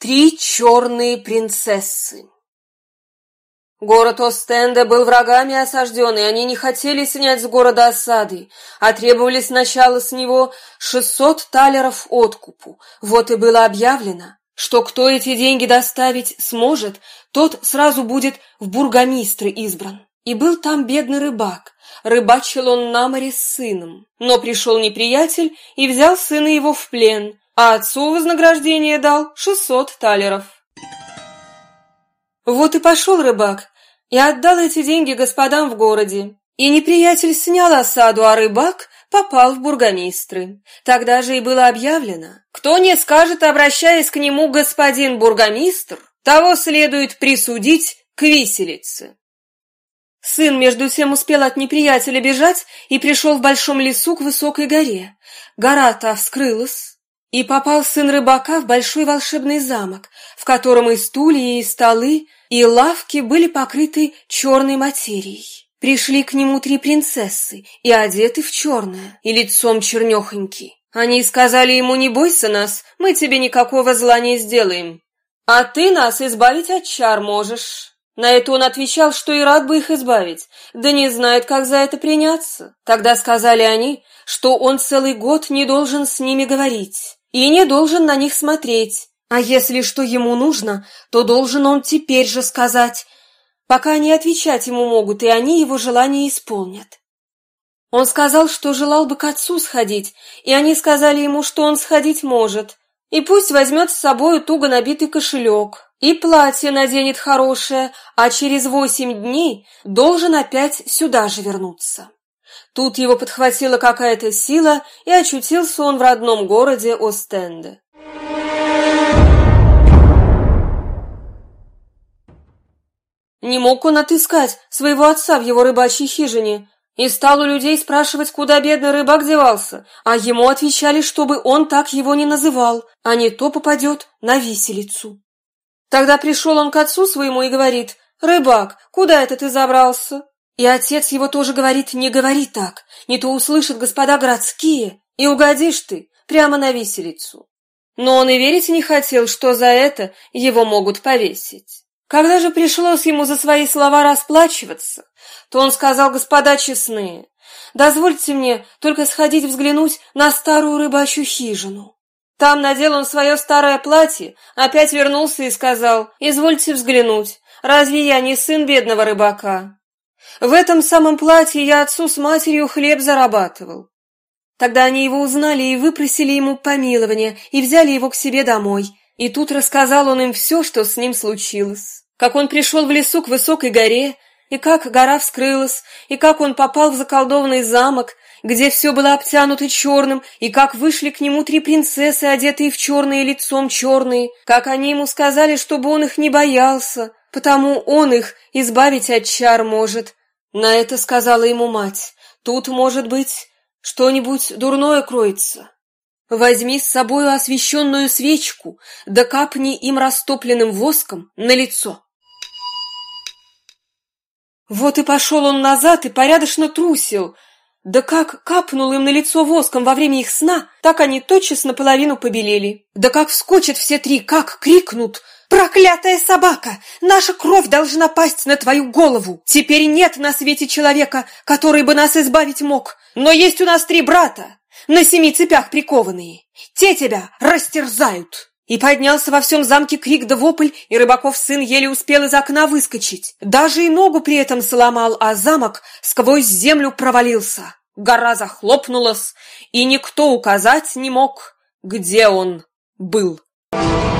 Три черные принцессы Город Остенде был врагами осажден, и они не хотели снять с города осады, а требовали сначала с него шестьсот талеров откупу. Вот и было объявлено, что кто эти деньги доставить сможет, тот сразу будет в бургомистры избран. И был там бедный рыбак. Рыбачил он на море с сыном. Но пришел неприятель и взял сына его в плен, а отцу вознаграждение дал шестьсот талеров. Вот и пошел рыбак и отдал эти деньги господам в городе. И неприятель снял осаду, а рыбак попал в бургомистры. Тогда же и было объявлено, кто не скажет, обращаясь к нему господин бургомистр, того следует присудить к виселице. Сын, между тем, успел от неприятеля бежать и пришел в большом лесу к высокой горе. Гора та вскрылась, и попал сын рыбака в большой волшебный замок, в котором и стулья, и столы, и лавки были покрыты черной материей. Пришли к нему три принцессы, и одеты в черное, и лицом чернехоньки. Они сказали ему, не бойся нас, мы тебе никакого зла не сделаем. А ты нас избавить от чар можешь. На это он отвечал, что и рад бы их избавить, да не знает, как за это приняться. Тогда сказали они, что он целый год не должен с ними говорить и не должен на них смотреть. А если что ему нужно, то должен он теперь же сказать, пока они отвечать ему могут, и они его желание исполнят. Он сказал, что желал бы к отцу сходить, и они сказали ему, что он сходить может, и пусть возьмет с собой туго набитый кошелек, и платье наденет хорошее, а через восемь дней должен опять сюда же вернуться. Тут его подхватила какая-то сила, и очутился он в родном городе Остенде. Не мог он отыскать своего отца в его рыбачьей хижине, и стал у людей спрашивать, куда бедный рыбак девался, а ему отвечали, чтобы он так его не называл, а не то попадет на виселицу. Тогда пришел он к отцу своему и говорит, «Рыбак, куда это ты забрался?» И отец его тоже говорит, не говори так, не то услышат господа городские, и угодишь ты прямо на виселицу. Но он и верить не хотел, что за это его могут повесить. Когда же пришлось ему за свои слова расплачиваться, то он сказал, господа честные, дозвольте мне только сходить взглянуть на старую рыбачью хижину. Там надел он свое старое платье, опять вернулся и сказал, извольте взглянуть, разве я не сын бедного рыбака? В этом самом платье я отцу с матерью хлеб зарабатывал. Тогда они его узнали и выпросили ему помилование, и взяли его к себе домой. И тут рассказал он им все, что с ним случилось. Как он пришел в лесу к высокой горе, и как гора вскрылась, и как он попал в заколдованный замок, где все было обтянуто черным, и как вышли к нему три принцессы, одетые в черное лицом черные, как они ему сказали, чтобы он их не боялся, потому он их избавить от чар может, на это сказала ему мать. Тут, может быть, что-нибудь дурное кроется. Возьми с собою освещенную свечку, да капни им растопленным воском на лицо. Вот и пошел он назад и порядочно трусил. Да как капнул им на лицо воском во время их сна, так они тотчас наполовину побелели. Да как вскочат все три, как крикнут — «Проклятая собака! Наша кровь должна пасть на твою голову! Теперь нет на свете человека, который бы нас избавить мог! Но есть у нас три брата, на семи цепях прикованные! Те тебя растерзают!» И поднялся во всем замке крик да вопль, и рыбаков сын еле успел из окна выскочить. Даже и ногу при этом сломал, а замок сквозь землю провалился. Гора захлопнулась, и никто указать не мог, где он был. Thank you.